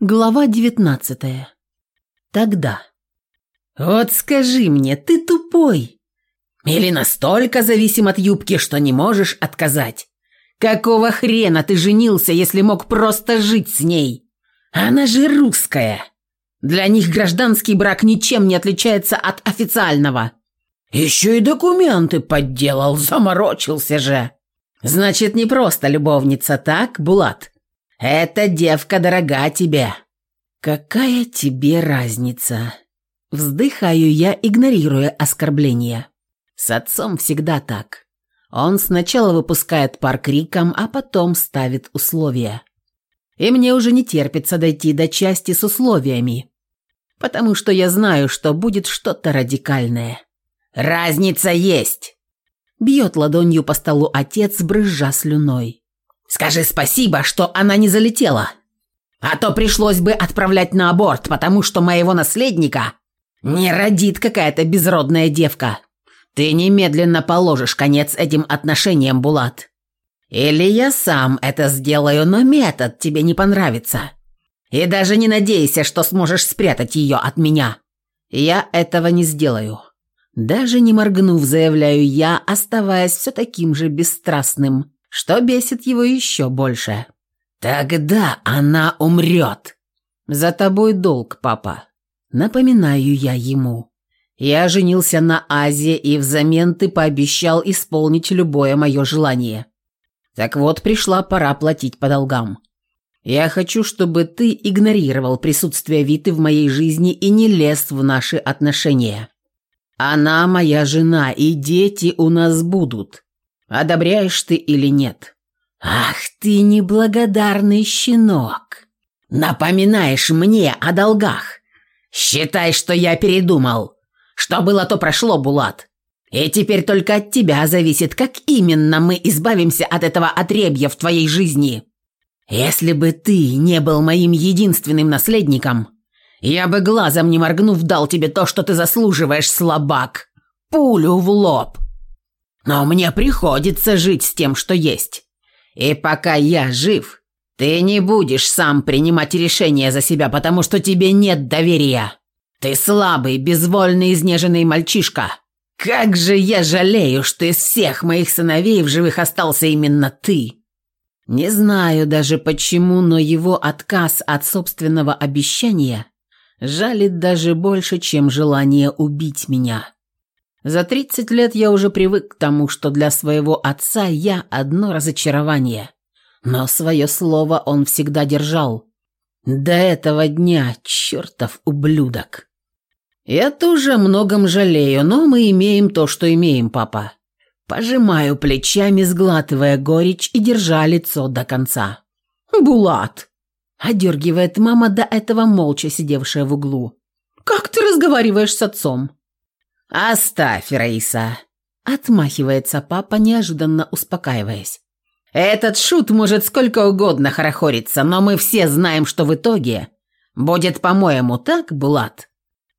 Глава девятнадцатая. Тогда. «Вот скажи мне, ты тупой? Или настолько зависим от юбки, что не можешь отказать? Какого хрена ты женился, если мог просто жить с ней? Она же русская. Для них гражданский брак ничем не отличается от официального. Еще и документы подделал, заморочился же. Значит, не просто любовница, так, Булат?» Эта девка дорога тебе. Какая тебе разница? Вздыхаю я, игнорируя оскорбления. С отцом всегда так. Он сначала выпускает пар криком, а потом ставит условия. И мне уже не терпится дойти до части с условиями, потому что я знаю, что будет что-то радикальное. «Разница есть!» Бьет ладонью по столу отец, брызжа слюной. Скажи спасибо, что она не залетела. А то пришлось бы отправлять на аборт, потому что моего наследника не родит какая-то безродная девка. Ты немедленно положишь конец этим отношениям, Булат. Или я сам это сделаю, но метод тебе не понравится. И даже не надейся, что сможешь спрятать ее от меня. Я этого не сделаю. Даже не моргнув, заявляю я, оставаясь все таким же бесстрастным что бесит его еще больше. «Тогда она умрет!» «За тобой долг, папа», — напоминаю я ему. «Я женился на Азе, и взамен ты пообещал исполнить любое мое желание. Так вот, пришла пора платить по долгам. Я хочу, чтобы ты игнорировал присутствие Виты в моей жизни и не лез в наши отношения. Она моя жена, и дети у нас будут. Одобряешь ты или нет? Ах ты неблагодарный щенок! Напоминаешь мне о долгах. Считай, что я передумал. Что было, то прошло, Булат. И теперь только от тебя зависит, как именно мы избавимся от этого отребья в твоей жизни. Если бы ты не был моим единственным наследником, я бы глазом не моргнув дал тебе то, что ты заслуживаешь, слабак. Пулю в лоб. Но мне приходится жить с тем, что есть. И пока я жив, ты не будешь сам принимать решения за себя, потому что тебе нет доверия. Ты слабый, безвольный, изнеженный мальчишка. Как же я жалею, что из всех моих сыновей в живых остался именно ты. Не знаю даже почему, но его отказ от собственного обещания жалит даже больше, чем желание убить меня. За 30 лет я уже привык к тому, что для своего отца я одно разочарование. Но свое слово он всегда держал. До этого дня, чертов ублюдок. Я тоже многом жалею, но мы имеем то, что имеем, папа. Пожимаю плечами, сглатывая горечь и держа лицо до конца. «Булат!» – одергивает мама, до этого молча сидевшая в углу. «Как ты разговариваешь с отцом?» «Оставь, Раиса!» – отмахивается папа, неожиданно успокаиваясь. «Этот шут может сколько угодно хорохориться, но мы все знаем, что в итоге будет, по-моему, так, Булат?»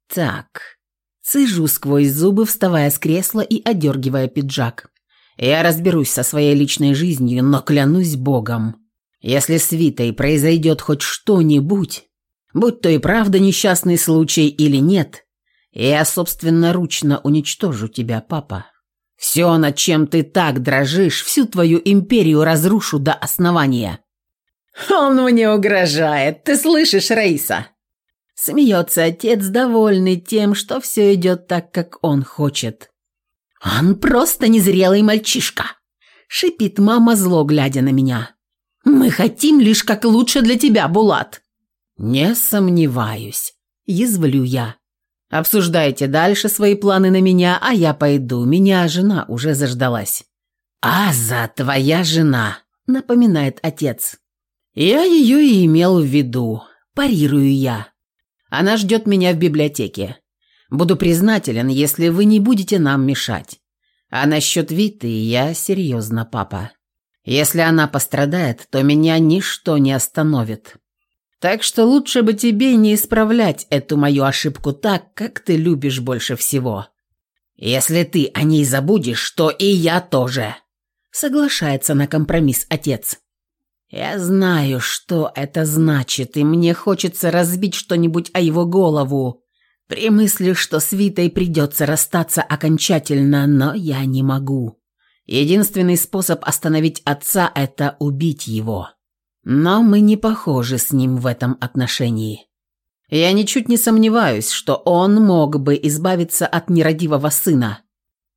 «Так...» Цыжу сквозь зубы, вставая с кресла и одергивая пиджак. «Я разберусь со своей личной жизнью, но клянусь Богом, если с Витой произойдет хоть что-нибудь, будь то и правда несчастный случай или нет, я собственноручно уничтожу тебя, папа. Все, над чем ты так дрожишь, всю твою империю разрушу до основания». «Он мне угрожает, ты слышишь, Раиса?» Смеется отец, довольный тем, что все идет так, как он хочет. «Он просто незрелый мальчишка», — шипит мама, зло глядя на меня. «Мы хотим лишь как лучше для тебя, Булат». «Не сомневаюсь», — язвлю я. Обсуждайте дальше свои планы на меня, а я пойду. Меня жена уже заждалась». «Аза, твоя жена», — напоминает отец. «Я ее и имел в виду. Парирую я. Она ждет меня в библиотеке. Буду признателен, если вы не будете нам мешать. А насчет Виты я серьезно, папа. Если она пострадает, то меня ничто не остановит. Так что лучше бы тебе не исправлять эту мою ошибку так, как ты любишь больше всего. Если ты о ней забудешь, то и я тоже. Соглашается на компромисс отец. Я знаю, что это значит, и мне хочется разбить что-нибудь о его голову. При мысли, что с Витой придется расстаться окончательно, но я не могу. Единственный способ остановить отца – это убить его. Но мы не похожи с ним в этом отношении. Я ничуть не сомневаюсь, что он мог бы избавиться от нерадивого сына,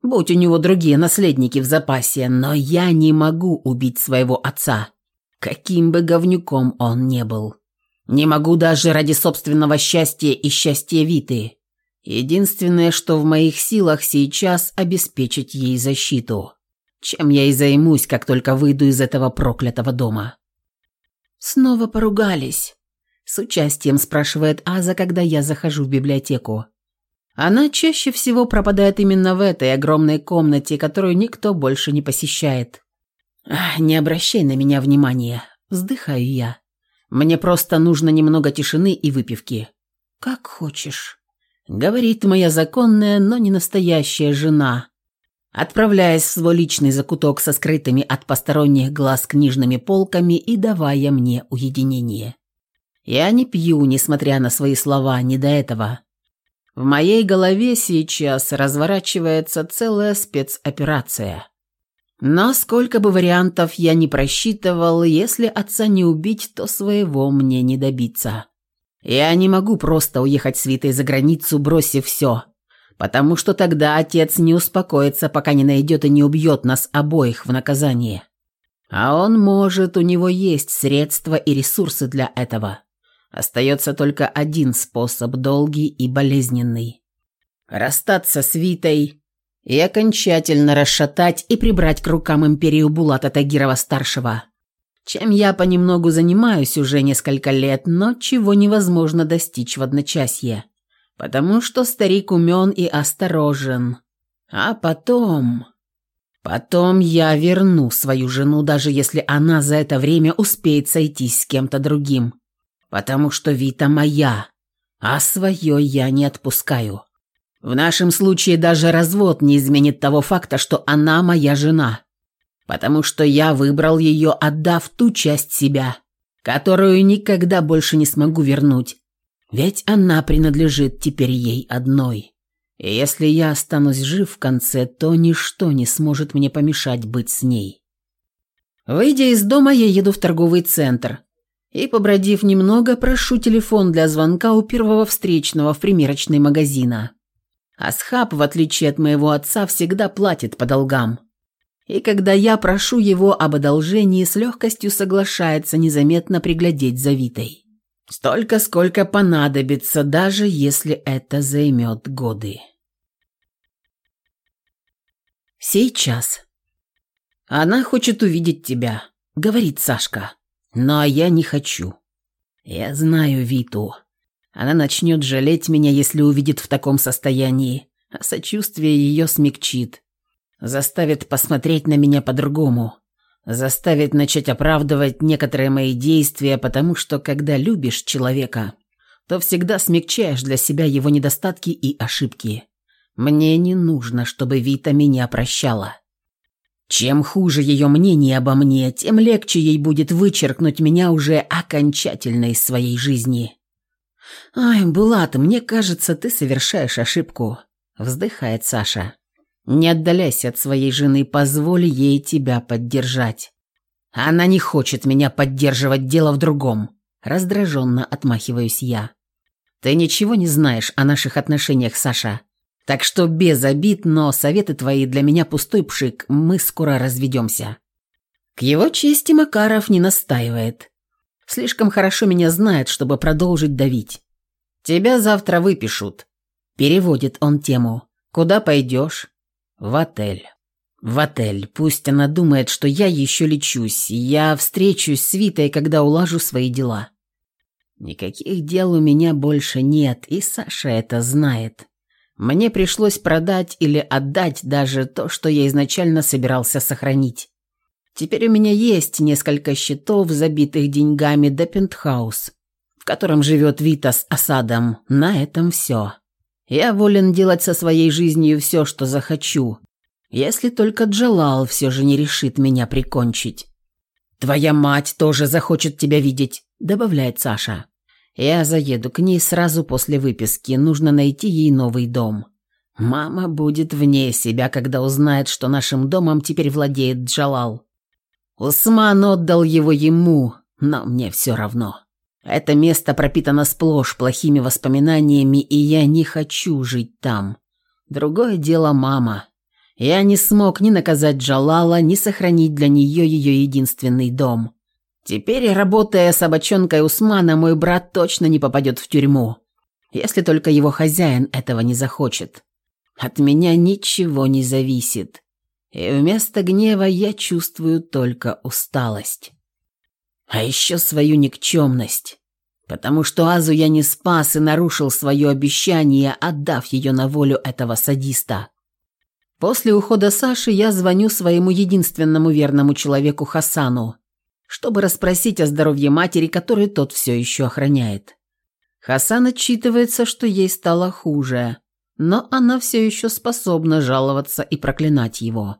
будь у него другие наследники в запасе, но я не могу убить своего отца, каким бы говнюком он не был. Не могу даже ради собственного счастья и счастья Виты. Единственное, что в моих силах сейчас обеспечить ей защиту, чем я и займусь, как только выйду из этого проклятого дома. Снова поругались. С участием спрашивает Аза, когда я захожу в библиотеку. Она чаще всего пропадает именно в этой огромной комнате, которую никто больше не посещает. «Не обращай на меня внимания», – вздыхаю я. «Мне просто нужно немного тишины и выпивки». «Как хочешь», – говорит моя законная, но не настоящая жена, отправляясь в свой личный закуток со скрытыми от посторонних глаз книжными полками и давая мне уединение. Я не пью, несмотря на свои слова, не до этого. В моей голове сейчас разворачивается целая спецоперация. Но сколько бы вариантов я не просчитывал, если отца не убить, то своего мне не добиться. Я не могу просто уехать с Витой за границу, бросив все, потому что тогда отец не успокоится, пока не найдет и не убьет нас обоих в наказание. А он может, у него есть средства и ресурсы для этого. Остается только один способ, долгий и болезненный. Расстаться с Витой и окончательно расшатать и прибрать к рукам империю Булата Тагирова-старшего. Чем я понемногу занимаюсь уже несколько лет, но чего невозможно достичь в одночасье. Потому что старик умен и осторожен. А потом... Потом я верну свою жену, даже если она за это время успеет сойтись с кем-то другим потому что Вита моя, а свое я не отпускаю. В нашем случае даже развод не изменит того факта, что она моя жена, потому что я выбрал ее, отдав ту часть себя, которую никогда больше не смогу вернуть, ведь она принадлежит теперь ей одной. И если я останусь жив в конце, то ничто не сможет мне помешать быть с ней. Выйдя из дома, я еду в торговый центр – и, побродив немного, прошу телефон для звонка у первого встречного в примерочной магазина. Асхаб, в отличие от моего отца, всегда платит по долгам. И когда я прошу его об одолжении, с легкостью соглашается незаметно приглядеть за Витой. Столько, сколько понадобится, даже если это займет годы. Сейчас. Она хочет увидеть тебя, говорит Сашка. Но я не хочу. Я знаю Виту. Она начнет жалеть меня, если увидит в таком состоянии, а сочувствие ее смягчит. Заставит посмотреть на меня по-другому. Заставит начать оправдывать некоторые мои действия, потому что, когда любишь человека, то всегда смягчаешь для себя его недостатки и ошибки. Мне не нужно, чтобы Вита меня прощала. Чем хуже ее мнение обо мне, тем легче ей будет вычеркнуть меня уже окончательно из своей жизни. «Ай, Булат, мне кажется, ты совершаешь ошибку», — вздыхает Саша. «Не отдаляйся от своей жены, позволь ей тебя поддержать». «Она не хочет меня поддерживать, дело в другом», — раздраженно отмахиваюсь я. «Ты ничего не знаешь о наших отношениях, Саша. Так что без обид, но советы твои для меня пустой пшик, мы скоро разведемся». К его чести Макаров не настаивает. Слишком хорошо меня знает, чтобы продолжить давить. «Тебя завтра выпишут», – переводит он тему. «Куда пойдешь?» «В отель». «В отель. Пусть она думает, что я еще лечусь. Я встречусь с Витой, когда улажу свои дела». Никаких дел у меня больше нет, и Саша это знает. Мне пришлось продать или отдать даже то, что я изначально собирался сохранить. Теперь у меня есть несколько счетов, забитых деньгами до пентхаус, в котором живет Вита с осадом. На этом все. Я волен делать со своей жизнью все, что захочу, если только Джалал все же не решит меня прикончить. Твоя мать тоже захочет тебя видеть», – добавляет Саша. «Я заеду к ней сразу после выписки, нужно найти ей новый дом». Мама будет вне себя, когда узнает, что нашим домом теперь владеет Джалал. Усман отдал его ему, но мне все равно. Это место пропитано сплошь плохими воспоминаниями, и я не хочу жить там. Другое дело мама. Я не смог ни наказать Джалала, ни сохранить для нее ее единственный дом. Теперь, работая собачонкой Усмана, мой брат точно не попадет в тюрьму, если только его хозяин этого не захочет. От меня ничего не зависит, и вместо гнева я чувствую только усталость. А еще свою никчемность, потому что Азу я не спас и нарушил свое обещание, отдав ее на волю этого садиста. После ухода Саши я звоню своему единственному верному человеку Хасану, чтобы расспросить о здоровье матери, которую тот все еще охраняет. Хасан отчитывается, что ей стало хуже, но она все еще способна жаловаться и проклинать его.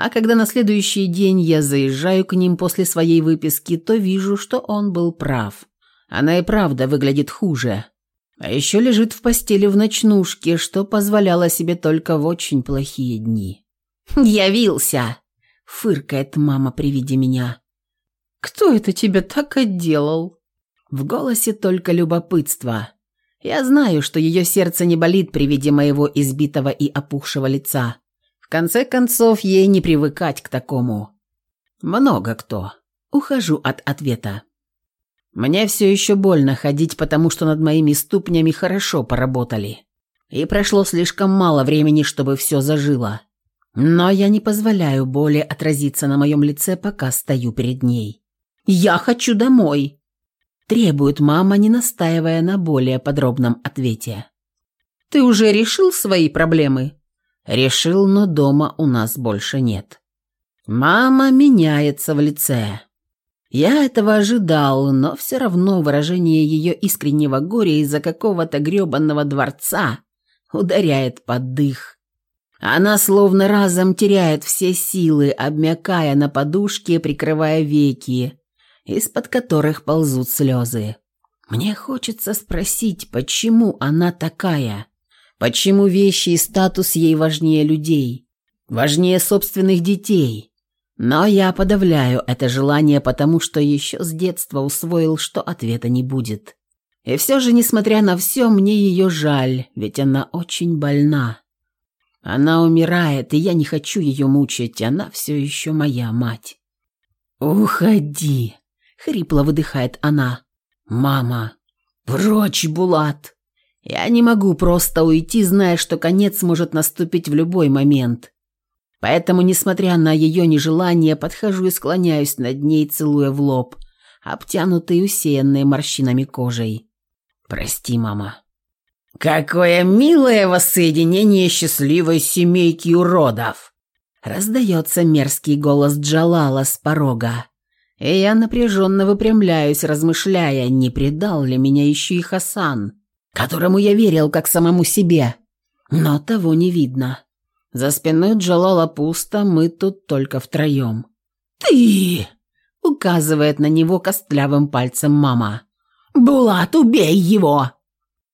А когда на следующий день я заезжаю к ним после своей выписки, то вижу, что он был прав. Она и правда выглядит хуже. А еще лежит в постели в ночнушке, что позволяло себе только в очень плохие дни. «Явился!» – фыркает мама при виде меня. «Кто это тебя так отделал?» В голосе только любопытство. Я знаю, что ее сердце не болит при виде моего избитого и опухшего лица. Конце концов, ей не привыкать к такому. Много кто. Ухожу от ответа. Мне все еще больно ходить, потому что над моими ступнями хорошо поработали. И прошло слишком мало времени, чтобы все зажило. Но я не позволяю боли отразиться на моем лице, пока стою перед ней. «Я хочу домой!» Требует мама, не настаивая на более подробном ответе. «Ты уже решил свои проблемы?» Решил, но дома у нас больше нет. Мама меняется в лице. Я этого ожидал, но все равно выражение ее искреннего горя из-за какого-то гребанного дворца ударяет под дых. Она словно разом теряет все силы, обмякая на подушке, прикрывая веки, из-под которых ползут слезы. Мне хочется спросить, почему она такая? Почему вещи и статус ей важнее людей? Важнее собственных детей? Но я подавляю это желание, потому что еще с детства усвоил, что ответа не будет. И все же, несмотря на все, мне ее жаль, ведь она очень больна. Она умирает, и я не хочу ее мучить, она все еще моя мать. «Уходи!» — хрипло выдыхает она. «Мама! Прочь, Булат!» Я не могу просто уйти, зная, что конец может наступить в любой момент. Поэтому, несмотря на ее нежелание, подхожу и склоняюсь над ней, целуя в лоб, обтянутый усеянной морщинами кожей. «Прости, мама». «Какое милое воссоединение счастливой семейки уродов!» Раздается мерзкий голос Джалала с порога. И я напряженно выпрямляюсь, размышляя, не предал ли меня еще и Хасан которому я верил как самому себе. Но того не видно. За спиной Джалала пусто, мы тут только втроем. «Ты!» — указывает на него костлявым пальцем мама. «Булат, убей его!»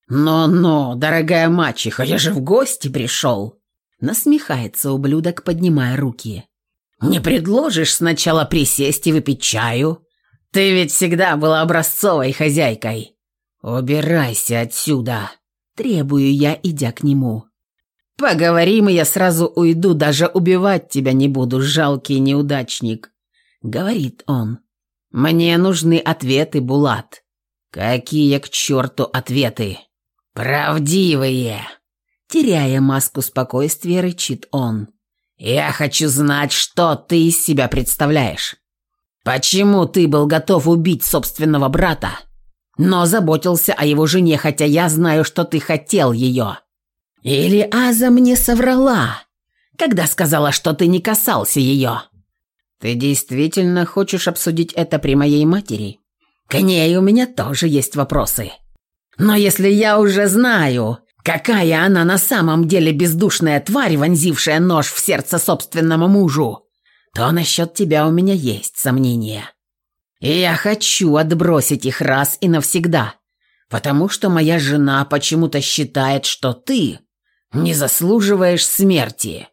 «Но-но, дорогая мачеха, я же в гости пришел!» Насмехается ублюдок, поднимая руки. «Не предложишь сначала присесть и выпить чаю? Ты ведь всегда была образцовой хозяйкой!» «Убирайся отсюда!» – требую я, идя к нему. «Поговорим, и я сразу уйду, даже убивать тебя не буду, жалкий неудачник», – говорит он. «Мне нужны ответы, Булат». «Какие к черту ответы?» «Правдивые!» Теряя маску спокойствия, рычит он. «Я хочу знать, что ты из себя представляешь. Почему ты был готов убить собственного брата?» Но заботился о его жене, хотя я знаю, что ты хотел ее. Или Аза мне соврала, когда сказала, что ты не касался ее. Ты действительно хочешь обсудить это при моей матери? К ней у меня тоже есть вопросы. Но если я уже знаю, какая она на самом деле бездушная тварь, вонзившая нож в сердце собственному мужу, то насчет тебя у меня есть сомнения. И я хочу отбросить их раз и навсегда, потому что моя жена почему-то считает, что ты не заслуживаешь смерти».